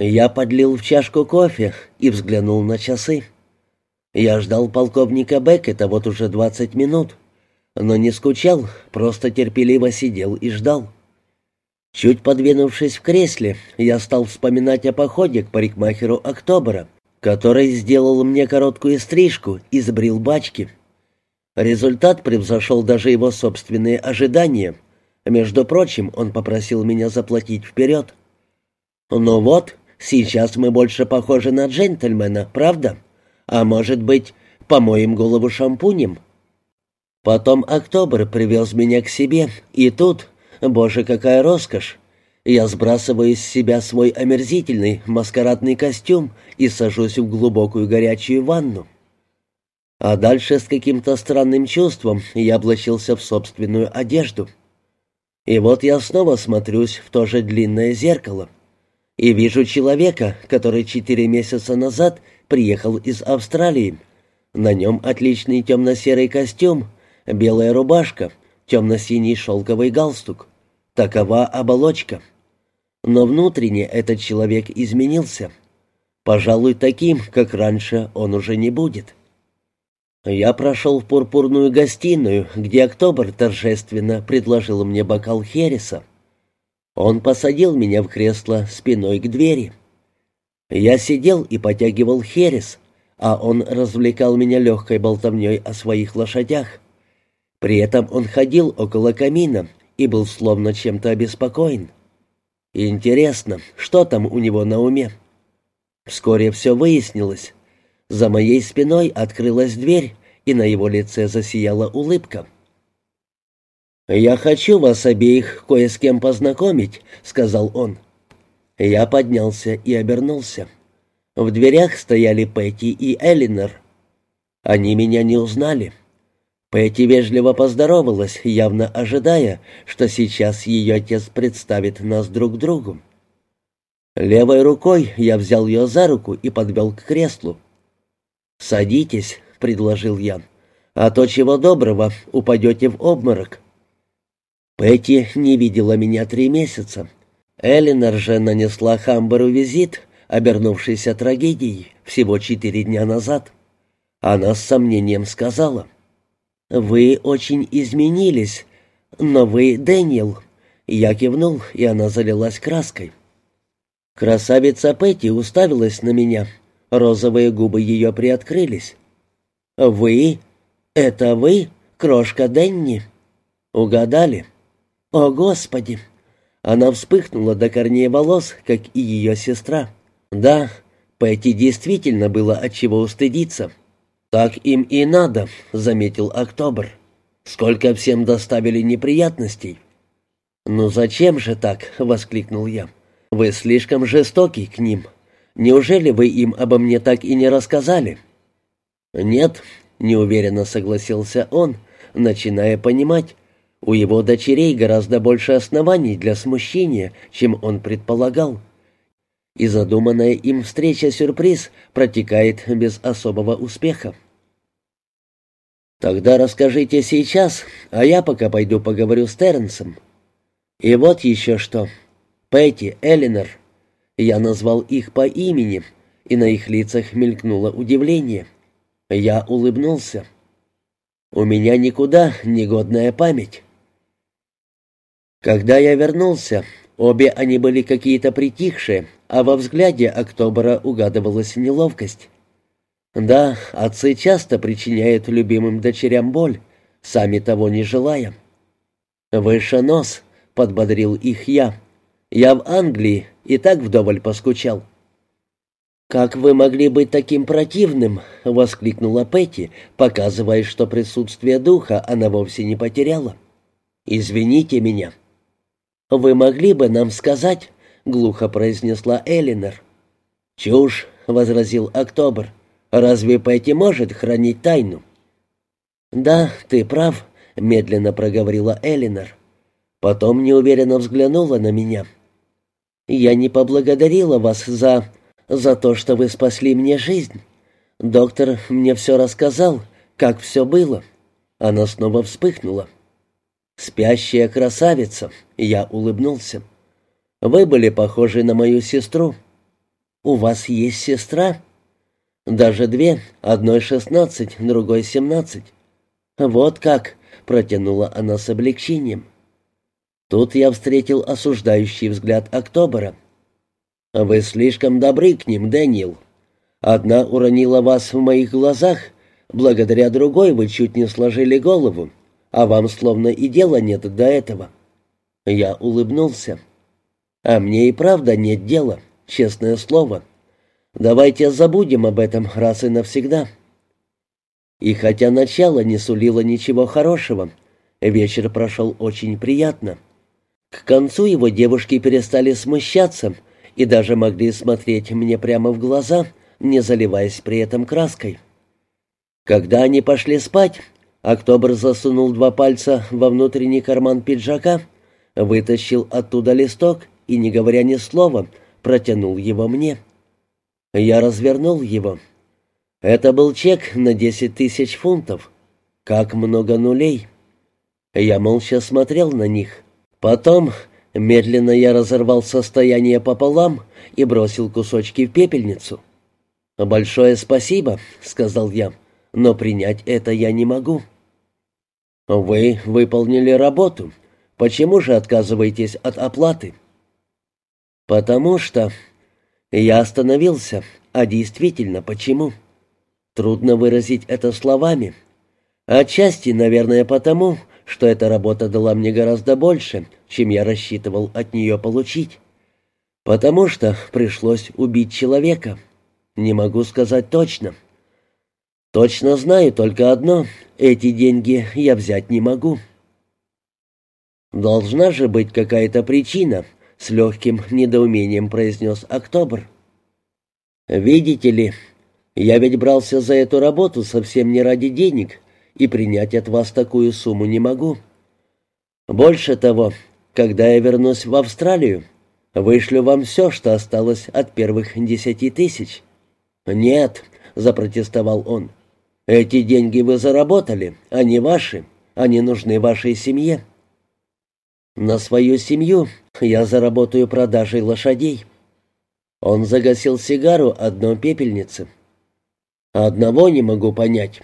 Я подлил в чашку кофе и взглянул на часы. Я ждал полковника Беккета вот уже двадцать минут, но не скучал, просто терпеливо сидел и ждал. Чуть подвинувшись в кресле, я стал вспоминать о походе к парикмахеру Октобера, который сделал мне короткую стрижку и сбрил бачки. Результат превзошел даже его собственные ожидания. Между прочим, он попросил меня заплатить вперед. «Ну вот, сейчас мы больше похожи на джентльмена, правда? А может быть, помоем голову шампунем?» Потом Октобер привез меня к себе, и тут, боже, какая роскошь! Я сбрасываю с себя свой омерзительный маскарадный костюм и сажусь в глубокую горячую ванну. А дальше с каким-то странным чувством я облачился в собственную одежду. И вот я снова смотрюсь в то же длинное зеркало и вижу человека, который четыре месяца назад приехал из Австралии. На нем отличный темно-серый костюм, белая рубашка, темно-синий шелковый галстук. Такова оболочка. Но внутренне этот человек изменился. Пожалуй, таким, как раньше, он уже не будет. Я прошел в пурпурную гостиную, где Октобер торжественно предложил мне бокал Хереса. Он посадил меня в кресло спиной к двери. Я сидел и потягивал Херес, а он развлекал меня легкой болтовней о своих лошадях. При этом он ходил около камина и был словно чем-то обеспокоен. Интересно, что там у него на уме? Вскоре все выяснилось. За моей спиной открылась дверь, и на его лице засияла улыбка. «Я хочу вас обеих кое с кем познакомить», — сказал он. Я поднялся и обернулся. В дверях стояли Петти и Элинор. Они меня не узнали. Петти вежливо поздоровалась, явно ожидая, что сейчас ее отец представит нас друг другу. Левой рукой я взял ее за руку и подвел к креслу. «Садитесь», — предложил я, — «а то чего доброго, упадете в обморок». Петти не видела меня три месяца. Элинор же нанесла Хамберу визит, обернувшийся трагедией, всего четыре дня назад. Она с сомнением сказала, «Вы очень изменились, но вы Дэниел». Я кивнул, и она залилась краской. Красавица Петти уставилась на меня — Розовые губы ее приоткрылись. «Вы? Это вы, крошка Денни?» «Угадали?» «О, Господи!» Она вспыхнула до корней волос, как и ее сестра. «Да, Петти действительно было от чего устыдиться». «Так им и надо», — заметил Октобер. «Сколько всем доставили неприятностей». «Ну зачем же так?» — воскликнул я. «Вы слишком жестоки к ним». Неужели вы им обо мне так и не рассказали?» «Нет», — неуверенно согласился он, начиная понимать, у его дочерей гораздо больше оснований для смущения, чем он предполагал. И задуманная им встреча-сюрприз протекает без особого успеха. «Тогда расскажите сейчас, а я пока пойду поговорю с Терренсом. И вот еще что. Петти, Элинор, я назвал их по имени, и на их лицах мелькнуло удивление. Я улыбнулся. «У меня никуда негодная память». Когда я вернулся, обе они были какие-то притихшие, а во взгляде Октобера угадывалась неловкость. Да, отцы часто причиняют любимым дочерям боль, сами того не желая. «Выше нос», — подбодрил их я. «Я в Англии, и так вдоволь поскучал». «Как вы могли быть таким противным?» — воскликнула Петти, показывая, что присутствие духа она вовсе не потеряла. «Извините меня». «Вы могли бы нам сказать?» — глухо произнесла Элинор. «Чушь», — возразил Октобер. «Разве Петти может хранить тайну?» «Да, ты прав», — медленно проговорила Элинор. Потом неуверенно взглянула на меня — я не поблагодарила вас за... за то, что вы спасли мне жизнь. Доктор мне все рассказал, как все было». Она снова вспыхнула. «Спящая красавица», — я улыбнулся. «Вы были похожи на мою сестру». у вас есть сестра?» «Даже две, одной шестнадцать, другой семнадцать». «Вот как», — протянула она с облегчением. Тут я встретил осуждающий взгляд Октобера. «Вы слишком добры к ним, Дэниел. Одна уронила вас в моих глазах, благодаря другой вы чуть не сложили голову, а вам словно и дела нет до этого». Я улыбнулся. «А мне и правда нет дела, честное слово. Давайте забудем об этом раз и навсегда». И хотя начало не сулило ничего хорошего, вечер прошел очень приятно. К концу его девушки перестали смущаться и даже могли смотреть мне прямо в глаза, не заливаясь при этом краской. Когда они пошли спать, Октобер засунул два пальца во внутренний карман пиджака, вытащил оттуда листок и, не говоря ни слова, протянул его мне. Я развернул его. Это был чек на десять тысяч фунтов. Как много нулей. Я молча смотрел на них. Потом медленно я разорвал состояние пополам и бросил кусочки в пепельницу. «Большое спасибо», — сказал я, — «но принять это я не могу». «Вы выполнили работу. Почему же отказываетесь от оплаты?» «Потому что...» Я остановился, а действительно почему? Трудно выразить это словами. Отчасти, наверное, потому, что эта работа дала мне гораздо больше, чем я рассчитывал от нее получить. Потому что пришлось убить человека. Не могу сказать точно. Точно знаю только одно — эти деньги я взять не могу. Должна же быть какая-то причина —— с легким недоумением произнес Октобер. «Видите ли, я ведь брался за эту работу совсем не ради денег, и принять от вас такую сумму не могу. Больше того, когда я вернусь в Австралию, вышлю вам все, что осталось от первых десяти тысяч». «Нет», — запротестовал он, — «эти деньги вы заработали, они ваши, они нужны вашей семье». «На свою семью я заработаю продажей лошадей». Он загасил сигару одной пепельницы. «Одного не могу понять.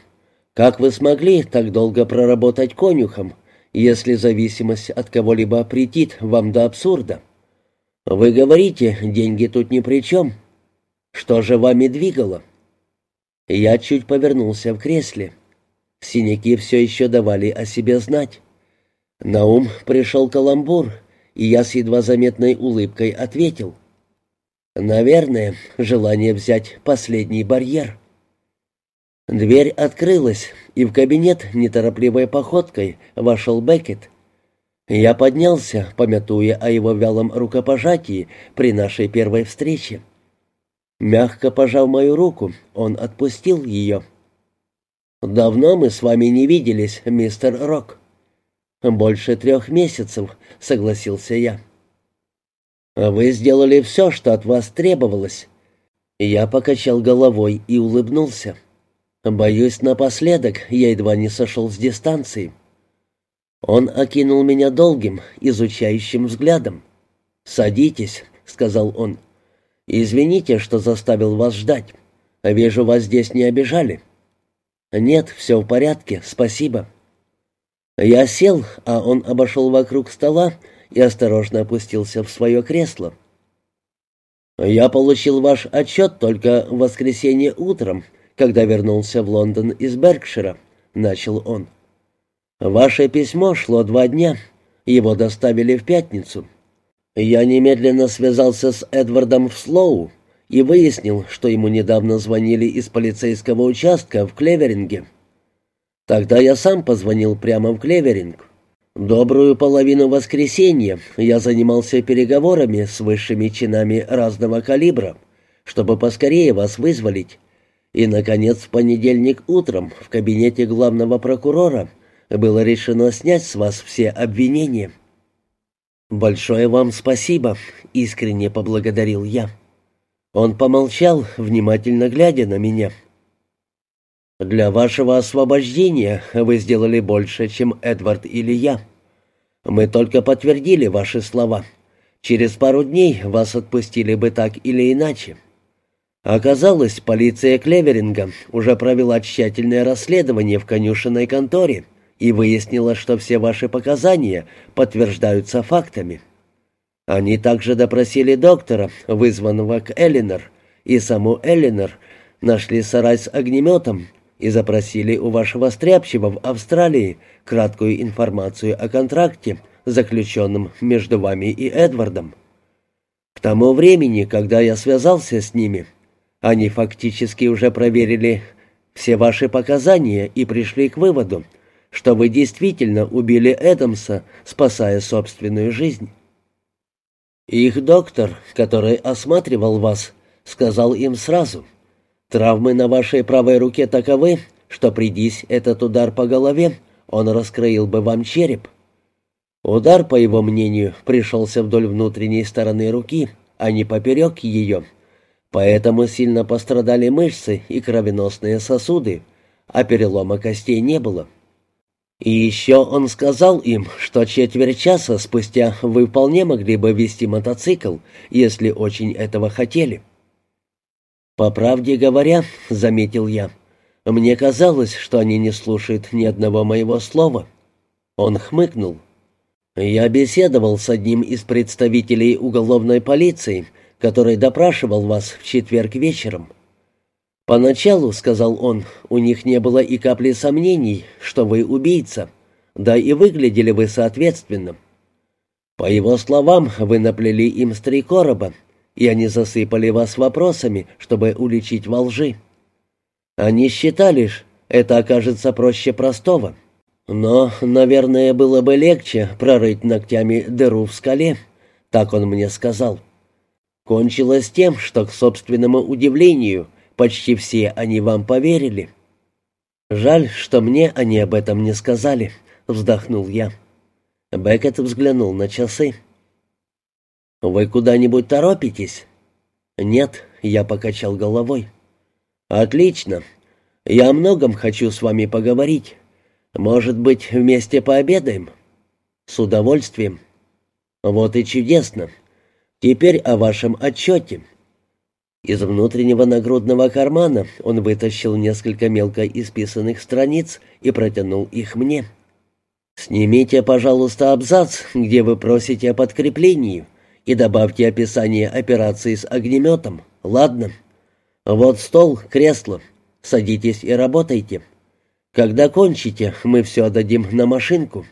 Как вы смогли так долго проработать конюхом, если зависимость от кого-либо претит вам до абсурда? Вы говорите, деньги тут ни при чем. Что же вами двигало?» Я чуть повернулся в кресле. Синяки все еще давали о себе знать. На ум пришел каламбур, и я с едва заметной улыбкой ответил. «Наверное, желание взять последний барьер». Дверь открылась, и в кабинет неторопливой походкой вошел Беккет. Я поднялся, помятуя о его вялом рукопожатии при нашей первой встрече. Мягко пожав мою руку, он отпустил ее. «Давно мы с вами не виделись, мистер Рок». «Больше трех месяцев», — согласился я. «Вы сделали все, что от вас требовалось». Я покачал головой и улыбнулся. Боюсь, напоследок я едва не сошел с дистанции. Он окинул меня долгим, изучающим взглядом. «Садитесь», — сказал он. «Извините, что заставил вас ждать. Вижу, вас здесь не обижали». «Нет, все в порядке, спасибо». Я сел, а он обошел вокруг стола и осторожно опустился в свое кресло. «Я получил ваш отчет только в воскресенье утром, когда вернулся в Лондон из Беркшира», — начал он. «Ваше письмо шло два дня, его доставили в пятницу. Я немедленно связался с Эдвардом в Слоу и выяснил, что ему недавно звонили из полицейского участка в Клеверинге. Тогда я сам позвонил прямо в Клеверинг. Добрую половину воскресенья я занимался переговорами с высшими чинами разного калибра, чтобы поскорее вас вызволить. И, наконец, в понедельник утром в кабинете главного прокурора было решено снять с вас все обвинения. «Большое вам спасибо», — искренне поблагодарил я. Он помолчал, внимательно глядя на меня. — для вашего освобождения вы сделали больше, чем Эдвард или я. Мы только подтвердили ваши слова. Через пару дней вас отпустили бы так или иначе. Оказалось, полиция Клеверинга уже провела тщательное расследование в конюшенной конторе и выяснила, что все ваши показания подтверждаются фактами. Они также допросили доктора, вызванного к Эллинор, и саму Эллинор нашли сарай с огнеметом и запросили у вашего стряпчего в Австралии краткую информацию о контракте, заключенном между вами и Эдвардом. К тому времени, когда я связался с ними, они фактически уже проверили все ваши показания и пришли к выводу, что вы действительно убили Эдамса, спасая собственную жизнь. Их доктор, который осматривал вас, сказал им сразу, травмы на вашей правой руке таковы, что придись этот удар по голове, он раскроил бы вам череп. Удар, по его мнению, пришелся вдоль внутренней стороны руки, а не поперек ее, Поэтому сильно пострадали мышцы и кровеносные сосуды, а перелома костей не было. И еще он сказал им, что четверть часа спустя вы вполне могли бы вести мотоцикл, если очень этого хотели. «По правде говоря», — заметил я, — «мне казалось, что они не слушают ни одного моего слова». Он хмыкнул. «Я беседовал с одним из представителей уголовной полиции, который допрашивал вас в четверг вечером. «Поначалу, — сказал он, — у них не было и капли сомнений, что вы убийца, да и выглядели вы соответственно. По его словам, вы наплели им с три короба, и они засыпали вас вопросами, чтобы уличить во лжи. Они считали, это окажется проще простого. Но, наверное, было бы легче прорыть ногтями дыру в скале, так он мне сказал. Кончилось тем, что, к собственному удивлению, почти все они вам поверили. «Жаль, что мне они об этом не сказали», — вздохнул я. Беккет взглянул на часы. «Вы куда-нибудь торопитесь?» «Нет», — я покачал головой. «Отлично. Я о многом хочу с вами поговорить. Может быть, вместе пообедаем?» «С удовольствием». «Вот и чудесно. Теперь о вашем отчете». Из внутреннего нагрудного кармана он вытащил несколько мелко исписанных страниц и протянул их мне. «Снимите, пожалуйста, абзац, где вы просите о подкреплении, и добавьте описание операции с огнеметом, ладно? Вот стол, кресло. Садитесь и работайте. Когда кончите, мы все отдадим на машинку».